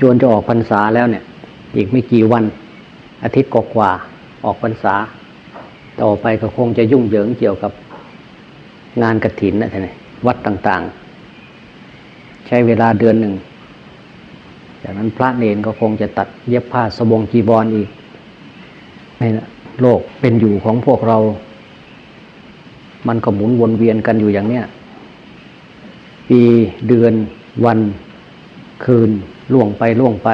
จวนจะออกพรรษาแล้วเนี่ย อีกไม่กี่วัน อาทิตย์กว่าออกพรรษา ต่อไปก็คงจะยุ่งเหยิงเกี่ยวกับงานกระถินนะท่านวัดต่างๆ ใช้เวลาเดือนหนึ่ง จากนั้นพระเนนก็คงจะตัดเย็บผ้าสบงจีบอลอีกนี่แหละโลกเป็นอยู่ของพวกเรา มันก็หมุนวนเวียนกันอยู่อย่างเนี้ยปีเดือนวันคืน ล่วงไปล่วงไป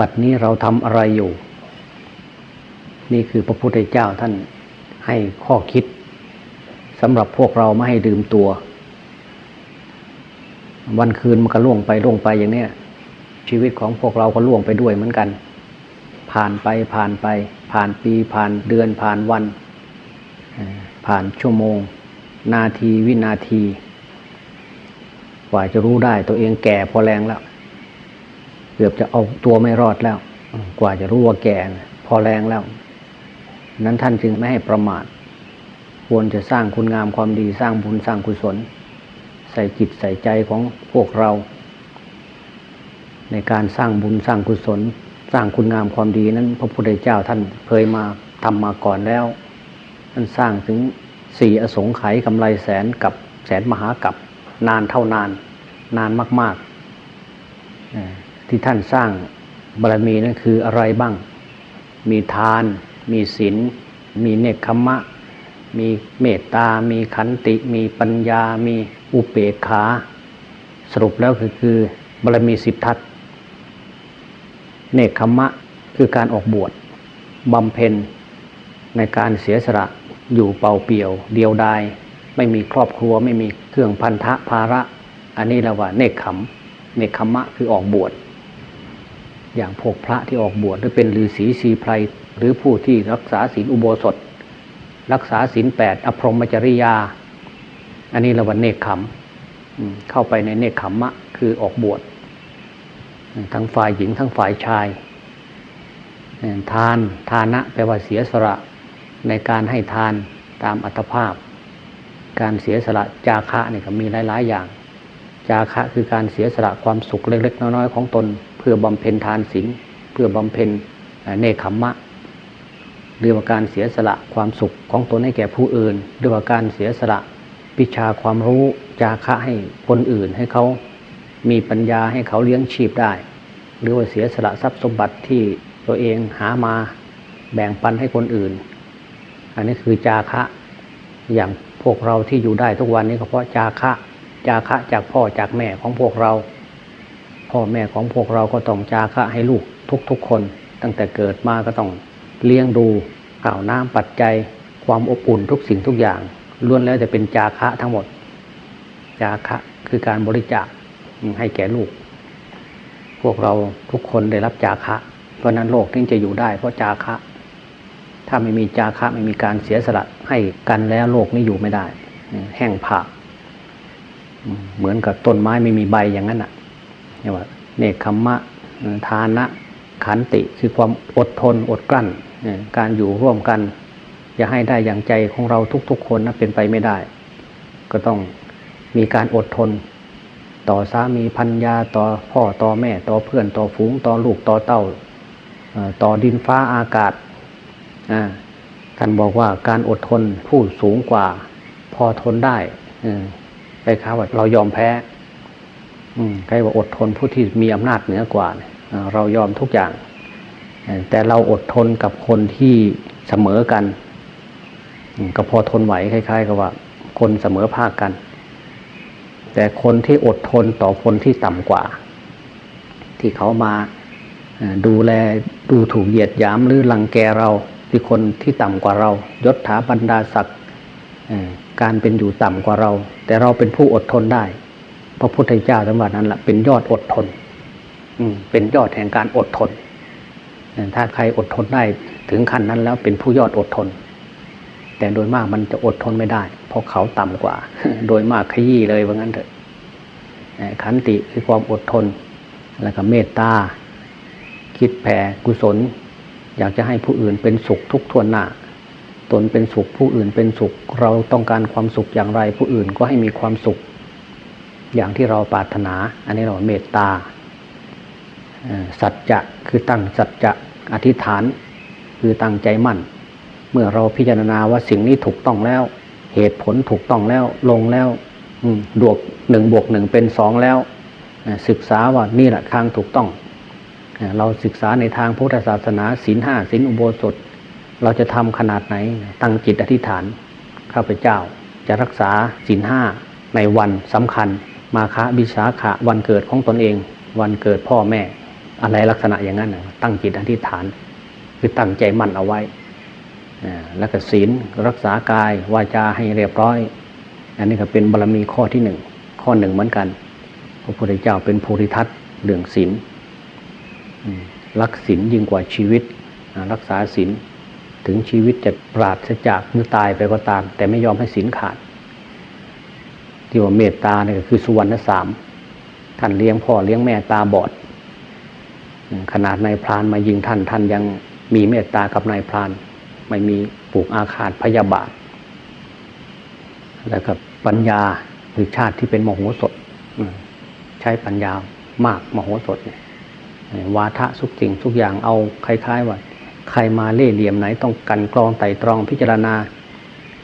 บัดนี้เราทำอะไรอยู่ นี่คือพระพุทธเจ้าท่านให้ข้อคิดสำหรับพวกเราไม่ให้ดื่มตัว วันคืนมันก็ล่วงไปล่วงไปอย่างเนี้ยชีวิตของพวกเราก็ล่วงไปด้วยเหมือนกัน ผ่านไปผ่านไป ผ่านปีผ่านเดือนผ่านวัน ผ่านชั่วโมง นาทีวินาทีกว่าจะรู้ได้ตัวเองแก่พอแรงแล้ว เกือบจะเอาตัวไม่รอดแล้ว กว่าจะรู้ว่าแก่พอแรงแล้ว นั้นท่านจึงไม่ให้ประมาทควรจะสร้างคุณงามความดีสร้างบุญสร้างกุศล ใส่จิตใส่ใจของพวกเรา ในการสร้างบุญสร้างกุศล สร้างคุณงามความดีนั้น พระพุทธเจ้าท่านเคยมาทำมาก่อนแล้วท่านสร้างถึงสี่อสงไขยกำไรแสนกับแสนมหากับนานเท่านาน นานมากๆ ที่ท่านสร้างบารมีนั่นคืออะไรบ้าง มีทาน มีศีล มีเนคขมะ มีเมตตา มีขันติ มีปัญญา มีอุเบกขา สรุปแล้วคือคือบารมีสิบทัศเนคขมะคือการออกบวชบำเพ็ญในการเสียสละอยู่เป่าเปี่ยว เดียวดาย ไม่มีครอบครัวไม่มีเครื่องพันธะภาระ อันนี้เราว่าเนคขมเนคขมะคือออกบวช อย่างพวกพระที่ออกบวชหรือเป็นฤาษีสีไพรหรือผู้ที่รักษาศีลอุโบสถ รักษาศีลแปดอภรมจริยา อันนี้เราว่าเนคขมเข้าไปในเนคขมมะ คือออกบวชทั้งฝ่ายหญิงทั้งฝ่ายชาย ทานทานะแปลว่าเสียสละในการให้ทานตามอัตภาพ การเสียสละจาคะเนี่ยก็มีหลาย ๆ อย่าง จาคะคือการเสียสละความสุขเล็ก ๆ น้อย ๆ ของตน พื่อบำเพ็ญทานศีลเพื่อบำเพ็ญเนคขมมะหรือว่าการเสียสละความสุขของตนให้แก่ผู้อื่นหรือว่าการเสียสละวิชาความรู้จาคะให้คนอื่นให้เขามีปัญญาให้เขาเลี้ยงชีพได้ หรือว่าเสียสละทรัพย์สมบัติที่ตัวเองหามาแบ่งปันให้คนอื่น อันนี้คือจาคะอย่างพวกเราที่อยู่ได้ทุกวันนี้ก็เพราะจาคะจาคะจากพ่อจากแม่ของพวกเรา พ่อแม่ของพวกเราก็ต้องจาคะให้ลูกทุกๆคน ตั้งแต่เกิดมาก็ต้องเลี้ยงดูข่าวน้ำปัจจัย ความอบอุ่นทุกสิ่งทุกอย่างล้วนแล้วจะเป็นจาคะทั้งหมด จาคะคือการบริจาคให้แก่ลูก พวกเราทุกคนได้รับจาคะ เพราะนั้นโลกนี้จะอยู่ได้เพราะจาคะ ถ้าไม่มีจาคะไม่มีการเสียสละให้กันแล้วโลกนี้อยู่ไม่ได้ แห้งผากเหมือนกับต้นไม้ไม่มีใบอย่างนั้นอะ นี่ว่าเนคขมมะทานะขันติคือความอดทนอดกลั้น การอยู่ร่วมกันจะให้ได้อย่างใจของเราทุก ๆ คนนะเป็นไปไม่ได้ ก็ต้องมีการอดทน ต่อสามีพันยาต่อพ่อต่อแม่ ต่อเพื่อนต่อฝูงต่อลูกต่อเต้าต่อดินฟ้าอากาศท่านบอกว่าการอดทนผู้สูงกว่า พอทนได้ไปค้าว่าเรายอมแพ้ ใครว่าอดทนผู้ที่มีอำนาจเหนือกว่าเรายอมทุกอย่าง แต่เราอดทนกับคนที่เสมอกัน ก็พอทนไหวคล้าย ๆ กับว่า คนเสมอภาคกัน แต่คนที่อดทนต่อคนที่ต่ำกว่า ที่เขามาดูแลดูถูกเหยียดหยามหรือลังแกเราที่คนที่ต่ำกว่าเรายศถาบรรดาศักดิ์การเป็นอยู่ต่ำกว่าเรา แต่เราเป็นผู้อดทนได้ พระพุทธเจ้าสมบัตินั้นแหละเป็นยอดอดทนเป็นยอดแห่งการอดทนถ้าใครอดทนได้ถึงขั้นนั้นแล้วเป็นผู้ยอดอดทน แต่โดยมากมันจะอดทนไม่ได้ เพราะเขาต่ำกว่า โดยมากขยี้เลยว่างั้นเถอะขันติคือความอดทน แล้วก็เมตตาคิดแผ่กุศล อยากจะให้ผู้อื่นเป็นสุขทุกทวนหน้าตนเป็นสุขผู้อื่นเป็นสุข เราต้องการความสุขอย่างไร ผู้อื่นก็ให้มีความสุข อย่างที่เราปรารถนา อันนี้เราเมตตาสัจจะคือตั้งสัจจะอธิษฐานคือตั้งใจมั่น เมื่อเราพิจารณาว่าสิ่งนี้ถูกต้องแล้ว เหตุผลถูกต้องแล้วลงแล้วบวกหนึ่งบวกหนึ่งเป็นสองแล้ว ศึกษาว่านี่แหละทางถูกต้อง เราศึกษาในทางพุทธศาสนาศีลห้าศีลอุโบสถ เราจะทำขนาดไหน ตั้งจิตอธิษฐานข้าพเจ้าจะรักษาศีลห้าในวันสำคัญ มาฆบิสาขะวันเกิดของตนเอง วันเกิดพ่อแม่ อะไรลักษณะอย่างนั้นตั้งจิตอธิษฐาน คือตั้งใจมั่นเอาไว้แล้วก็ศีลรักษากายวาจาให้เรียบร้อย อันนี้ก็เป็นบารมีข้อที่หนึ่งข้อหนึ่งเหมือนกัน พระพุทธเจ้าเป็นภูริทัตเรื่องศีลรักศีลยิ่งกว่าชีวิตรักษาศีลถึงชีวิตจะปราศจากหรือตายไปก็ตาม แต่ไม่ยอมให้ศีลขาด ที่ว่าเมตตาเนี่ยก็คือสุวรรณสามท่านเลี้ยงพ่อเลี้ยงแม่ตาบอด ขนาดนายพรานมายิงท่านท่านยังมีเมตตากับนายพราน ไม่มีปลูกอาฆาตพยาบาท แล้วก็ปัญญาคือชาติที่เป็นมโหสถใช้ปัญญามากมโหสถเนี่ยวาทะทุกสิ่งทุกอย่างเอาคล้ายๆว่าใครมาเล่เหลี่ยมไหนต้องกันกรองไต่ตรองพิจารณา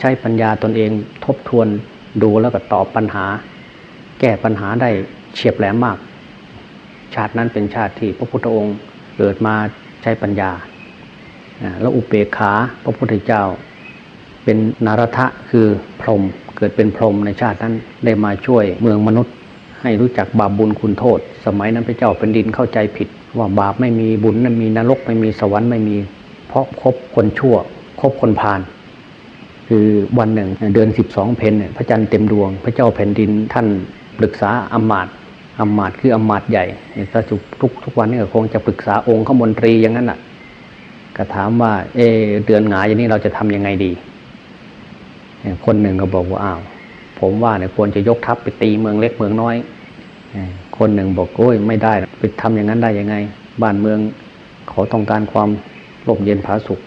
ใช้ปัญญาตนเองทบทวน ดูแล้วก็ตอบปัญหา แก้ปัญหาได้เฉียบแหลมมาก ชาตินั้นเป็นชาติที่พระพุทธองค์เกิดมาใช้ปัญญา แล้วอุเบกขาพระพุทธเจ้า เป็นนารทะคือพรหมเกิดเป็นพรหมในชาตินั้นได้มาช่วยเมืองมนุษย์ ให้รู้จักบาปบุญคุณโทษ สมัยนั้นพระเจ้าเป็นดินเข้าใจผิด ว่าบาปไม่มีบุญไม่มีนรกไม่มีสวรรค์ไม่มี เพราะคบคนชั่วคบคนพาล คือวันหนึ่งเดือนสิบสองเพนเนี่ยพระจันทร์เต็มดวง พระเจ้าแผ่นดินท่านปรึกษาอำมาตย์อำมาตย์คืออำมาตย์ใหญ่ถ้าทุกทุกทุกวันนี้ก็คงจะปรึกษาองค์ขมนตรีอย่างนั้นอะก็ถามว่า เอเดือนหงายอย่างนี้เราจะทำยังไงดี คนหนึ่งก็บอกว่าอ้าวผมว่าเนี่ยควรจะยกทัพไปตีเมืองเล็กเมืองน้อยคนหนึ่งบอกโอ้ยไม่ได้ไปทำอย่างนั้นได้ยังไง บ้านเมืองเขาต้องการความร่มเย็นผาสุข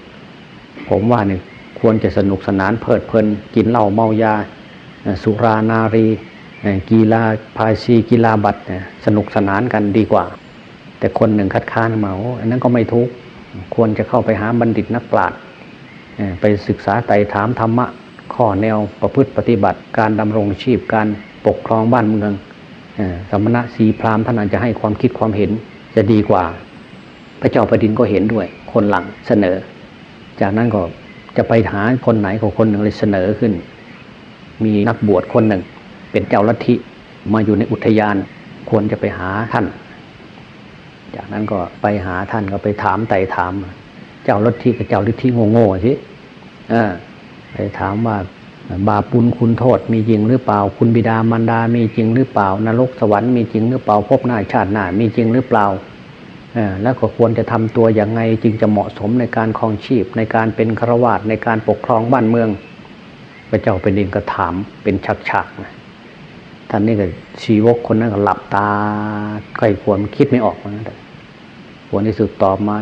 ผมว่าเนี่ย ควรจะสนุกสนานเพลิดเพลิน กินเหล้าเมายา สุรานารีเอ่กีฬาพาชีกีฬาบัตรสนุกสนานกันดีกว่า แต่คนหนึ่งคัดค้านมาโอ้อันนั้นก็ไม่ทุกข์ควรจะเข้าไปหาบัณฑิตนักปราชญ์ไปศึกษาไต่ถามธรรมะ ข้อแนวประพฤติปฏิบัติการดำรงชีพการปกครองบ้านเมืองสมณะสีพราหมณ์ท่านอาจจะให้ความคิดความเห็นจะดีกว่า พระเจ้าแผ่นดินก็เห็นด้วย คนหลังเสนอ จากนั้นก็ จะไปหาคนไหนของคนหนึ่งเลยเสนอขึ้น มีนักบวชคนหนึ่ง เป็นเจ้าลัทธิมาอยู่ในอุทยานควรจะไปหาท่าน จากนั้นก็ไปหาท่านก็ไปถามไต่ถาม เจ้าลัทธิกับเจ้าลัทธิโง่ๆสิไปถามว่าบาปุญคุณโทษมีจริงหรือเปล่า คุณบิดามารดา มีจริงหรือเปล่านรกสวรรค์มีจริงหรือเปล่าภพหน้าชาติหน้ามีจริงหรือเปล่า แล้วก็ควรจะทำตัวอย่างไงจึงจะเหมาะสมในการครองชีพ ในการเป็นฆราวาสในการปกครองบ้านเมือง พระเจ้าเป็นดินก็ถามเป็นฉักๆนะท่านนี่ก็ชีวกคนนั้นก็หลับตาใกล้ควรคิดไม่ออกเหมือนกันแต่ผลที่สุดตอบมา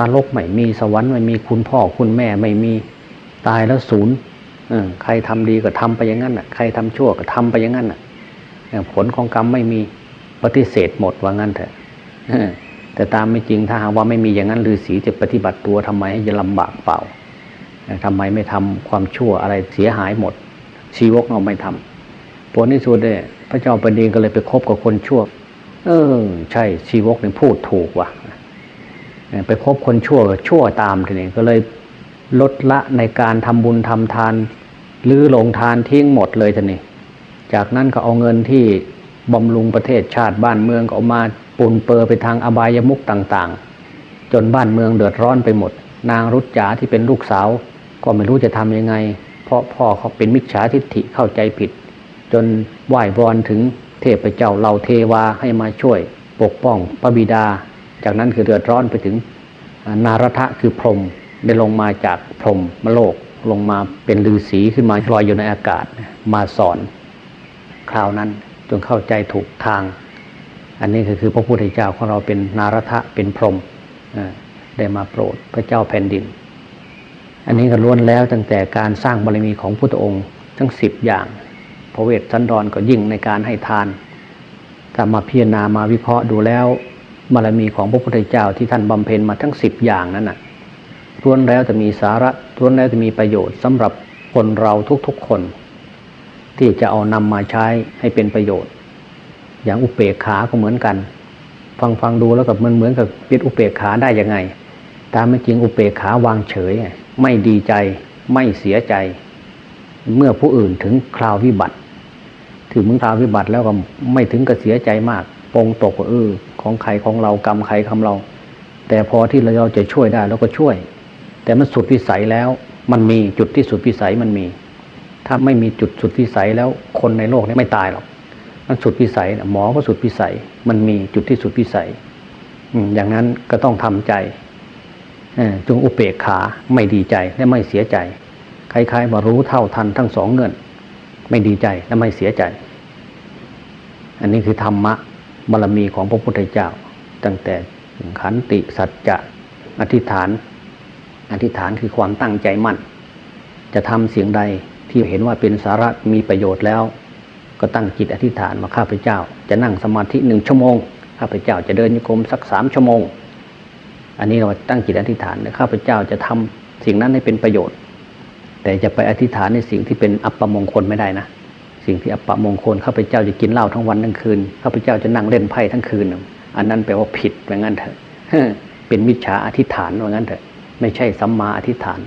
นรกไม่มีสวรรค์ไม่มีคุณพ่อคุณแม่ไม่มีตายแล้วศูนย์ใครทำดีก็ทำไปอย่างนั้นน่ะ ใครทำชั่วก็ทำไปอย่างนั้นน่ะผลของกรรมไม่มีปฏิเสธหมดว่างั้นเถอะ แต่ตามไม่จริงถ้าหากว่าไม่มีอย่างนั้นฤาษีจะปฏิบัติตัวทำไมให้จะลำบากเปล่าเอ่อทำไมไม่ทำความชั่วอะไรเสียหายหมด ชีวกเราไม่ทำผลที่สุดเนี่ยพระเจ้าแผ่นดินก็เลยไปคบกับคนชั่ว เออ ใช่ชีวกเนี่ยพูดถูกว่ะไปคบคนชั่วชั่วตามทีนี้ก็เลยลดละในการทำบุญทำทานหรือลงทานทิ้งหมดเลยทีนี้จากนั้นก็เอาเงินที่ บำรุงประเทศชาติบ้านเมืองก็เอามาปนเปื้อไปทางอบายมุกต่างๆ จนบ้านเมืองเดือดร้อนไปหมด นางรุจจาที่เป็นลูกสาว ก็ไม่รู้จะทำยังไง เพราะพ่อเขาเป็นมิจฉาทิฏฐิเข้าใจผิด จนไหว้วอนถึงเทพเจ้าเหล่าเทวาให้มาช่วยปกป้องพระบิดา จากนั้นคือเดือดร้อนไปถึงนารทะคือพรหมได้ลงมาจากพรหมมโลกลงมาเป็นฤาษีขึ้นมาลอยอยู่ในอากาศมาสอน คราวนั้น จนเข้าใจถูกทาง อันนี้ก็คือพระพุทธเจ้าของเราเป็นนารทะเป็นพรหมได้มาโปรดพระเจ้าแผ่นดิน อันนี้ก็ล้วนแล้วตั้งแต่การสร้างบารมีของพุทธองค์ทั้งสิบอย่าง พระเวทสันดรก็ยิ่งในการให้ทานถ้ามาพิจารณามาวิเคราะห์ดูแล้วบารมีของพระพุทธเจ้าที่ท่านบำเพ็ญมาทั้งสิบอย่างนั้นน่ะล้วนแล้วจะมีสาระล้วนแล้วจะมีประโยชน์สำหรับคนเราทุกๆคน ที่จะเอานำมาใช้ให้เป็นประโยชน์ อย่างอุเบกขาก็เหมือนกัน ฟังฟังดูแล้วกับมันเหมือนกับป็นอุเบกขาได้ยังไง ตามไม่จริงอุเบกขาวางเฉย ไม่ดีใจไม่เสียใจ เมื่อผู้อื่นถึงคราววิบัติ ถึงมึงคราววิบัติแล้วก็ไม่ถึงกับเสียใจมากปรงตกเออของใครของเรากรรมใครคำเรา แต่พอที่เราจะช่วยได้เราก็ช่วย แต่มันสุดวิสัยแล้ว มันมีจุดที่สุดวิสัยมันมี ถ้าไม่มีจุดสุดวิสัยแล้วคนในโลกนี้ไม่ตายหรอกมันสุดวิสัยหมอก็สุดวิสัย มันมีจุดที่สุดวิสัยอย่างนั้นก็ต้องทำใจจงอุเบกขาไม่ดีใจและไม่เสียใจคล้ายๆว่ารู้เท่าทันทั้งสองเงินไม่ดีใจและไม่เสียใจ อันนี้คือธรรมะบารมีของพระพุทธเจ้า ตั้งแต่ขันติสัจจะอธิษฐาน อธิษฐานคือความตั้งใจมั่น จะทำเสียงใด ที่เห็นว่าเป็นสาระมีประโยชน์แล้ว ก็ตั้งจิตอธิษฐานมาข้าพเจ้า จะนั่งสมาธิหนึ่งชั่วโมงข้าพเจ้าจะเดินโยกมสักสามชั่วโมง อันนี้เราตั้งจิตอธิษฐานข้าพเจ้าจะทำสิ่งนั้นให้เป็นประโยชน์ แต่จะไปอธิษฐานในสิ่งที่เป็นอัปมงคลไม่ได้นะ สิ่งที่อัปปมงคลข้าพเจ้าจะกินเหล้าทั้งวันทั้งคืนข้าพเจ้าจะนั่งเล่นไพ่ทั้งคืน อันนั้นแปลว่าผิดว่างั้นเถอะเป็นมิจฉาอธิษฐานว่างั้นเถอะไม่ใช่สัมมาอธิษฐาน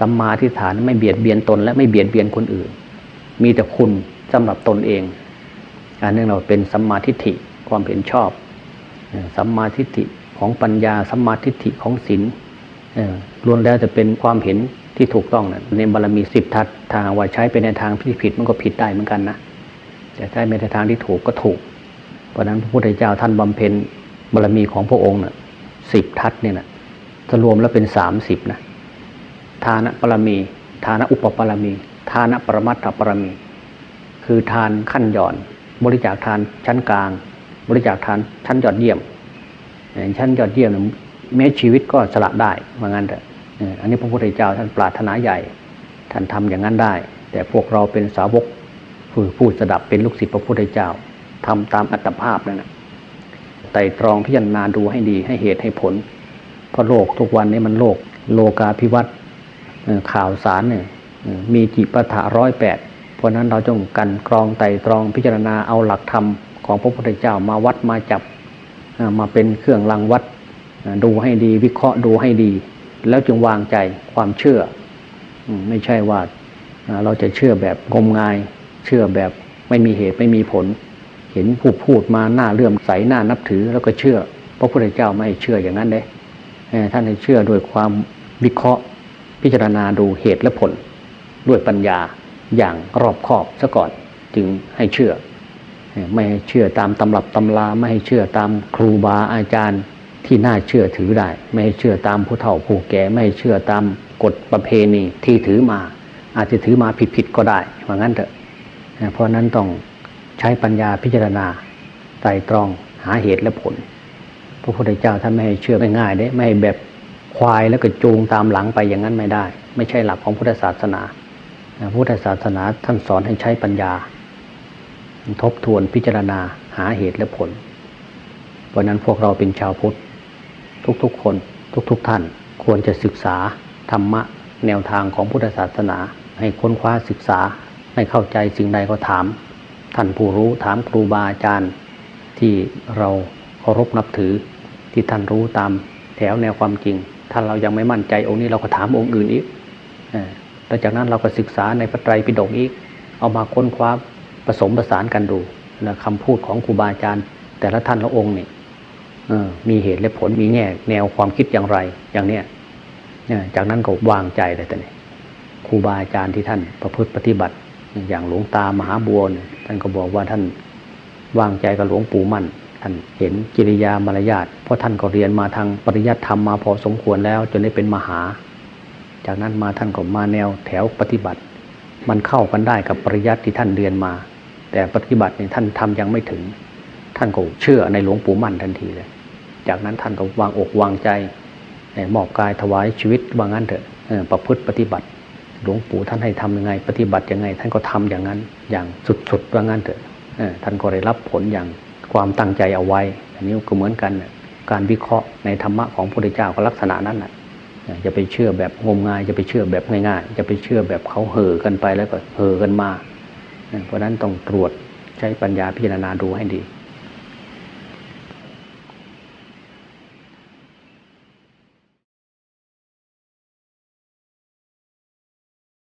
สัมมาอธิษฐานไม่เบียดเบียนตน และไม่เบียดเบียนคนอื่น มีแต่คุณสำหรับตนเองอันนี้เราเป็นสัมมาทิฏฐิความเห็นชอบสัมมาทิฏฐิของปัญญาสัมมาทิฏฐิของศีลล้วนแล้วจะเป็นความเห็นที่ถูกต้องนะในบารมีสิบทัศทางว่าใช้ไปในทางที่ผิดมันก็ผิดได้เหมือนกันนะแต่ใช้ในทางที่ถูกก็ถูก เพราะนั้นพระพุทธเจ้าท่านบำเพ็ญบารมีของพระองค์นะ่ะสิบทัศเนี่ยนะจะรวมแล้วเป็นสามสิบนะ ทานบารมี ทานอุปบารมี ทานปรมัตถบารมี คือทานขั้นหย่อน บริจาคทานชั้นกลาง บริจาคทานชั้นยอดเยี่ยม ชั้นยอดเยี่ยมแม้ชีวิตก็สละได้เหมือนกันเถอะอันนี้พระพุทธเจ้าท่านปรารถนาใหญ่ ท่านทำอย่างนั้นได้ แต่พวกเราเป็นสาวกผู้ผู้สดับเป็นลูกศิษย์พระพุทธเจ้าทำตามอัตภาพนั่นแหะไต่ตรองพิจารณาดูให้ดีให้เหตุให้ผลเพราะโลกทุกวันนี้มันโลกโลกาภิวัตน์ ข่าวสารเนี่ยมีจิปะถะร้อยแปดเพราะนั้นเราจงกันกรองไต่ตรองพิจารณาเอาหลักธรรมของพระพุทธเจ้ามาวัดมาจับมาเป็นเครื่องรังวัดดูให้ดีวิเคราะห์ดูให้ดี แล้วจึงวางใจความเชื่อ ไม่ใช่ว่าเราจะเชื่อแบบงมงาย เชื่อแบบไม่มีเหตุไม่มีผล เห็นผู้พูดมาหน้าเลื่อมใสหน้านับถือแล้วก็เชื่อพระพุทธเจ้าไม่เชื่ออย่างนั้นเด้ท่านให้เชื่อโดยความวิเคราะห์ พิจารณาดูเหตุและผล ด้วยปัญญาอย่างรอบคอบซะก่อนจึงให้เชื่อ ไม่ให้เชื่อตามตำรับตำราไม่ให้เชื่อตามครูบาอาจารย์ที่น่าเชื่อถือได้ ไม่ให้เชื่อตามผู้เฒ่าผู้แก่ไม่ให้เชื่อตามกฎประเพณีที่ถือมา อาจจะถือมาผิดๆก็ได้เพรางั้นเถอะเพราะนั้นต้องใช้ปัญญาพิจารณาไตรตรองหาเหตุและผลพระพุทธเจ้าท่านไม่ให้เชื่อง่ายๆได้ไม่แบบ ควายแล้วก็จูงตามหลังไปอย่างนั้นไม่ได้ ไม่ใช่หลักของพุทธศาสนาพุทธศาสนาท่านสอนให้ใช้ปัญญา ทบทวนพิจารณาหาเหตุและผล เพราะนั้นพวกเราเป็นชาวพุทธ ทุกๆคนทุกๆท่านควรจะศึกษาธรรมะแนวทางของพุทธศาสนา ให้ค้นคว้าศึกษาให้เข้าใจสิ่งใดก็ถาม ท่านผู้รู้ถามครูบาอาจารย์ ที่เราเคารพนับถือที่ท่านรู้ตามแถวแนวความจริง ถ้าเรายังไม่มั่นใจองค์นี้เราก็ถามองค์อื่นอีกหลังจากนั้นเราก็ศึกษาในพระไตรปิฎกอีก เอามาค้นคว้าผสมผสานกันดูนะคำพูดของครูบาอาจารย์ แต่ละท่านละองค์นี่มีเหตุและผลมีแง่แนวความคิดอย่างไรอย่างเนี้ยจากนั้นก็วางใจเลยแต่เนี่ยครูบาอาจารย์ที่ท่านประพฤติปฏิบัติ อย่างหลวงตามหาบัวท่านก็บอกว่าท่านวางใจกับหลวงปู่มั่น ท่านเห็นกิริยามารยาทเพราะท่านก็เรียนมาทางปริยัติธรรมมาพอสมควรแล้ว จนได้เป็นมหา จากนั้นมาท่านก็มาแนวแถวปฏิบัติ มันเข้ากันได้กับปริยัติที่ท่านเรียนมา แต่ปฏิบัติเนี่ยท่านทำยังไม่ถึง ท่านก็เชื่อในหลวงปู่มั่นทันทีเลย จากนั้นท่านก็วางอกวางใจมอบกายถวายชีวิตว่างั้นเถอะประพฤติปฏิบัติหลวงปู่ท่านให้ทํำยังไง ปฏิบัติยังไง ท่านก็ทำอย่างนั้นอย่างสุดๆว่างั้นเถอะท่านก็ได้รับผลอย่าง ความตั้งใจเอาไว้ อันนี้ก็เหมือนกันการวิเคราะห์ในธรรมะของพระพุทธเจ้าก็ลักษณะนั้นแหละจะไปเชื่อแบบงมงายจะไปเชื่อแบบง่ายๆจะไปเชื่อแบบเขาเห่อกันไปแล้วก็เห่อกันมา เพราะฉะนั้นต้องตรวจใช้ปัญญาพิจารณาดูให้ดี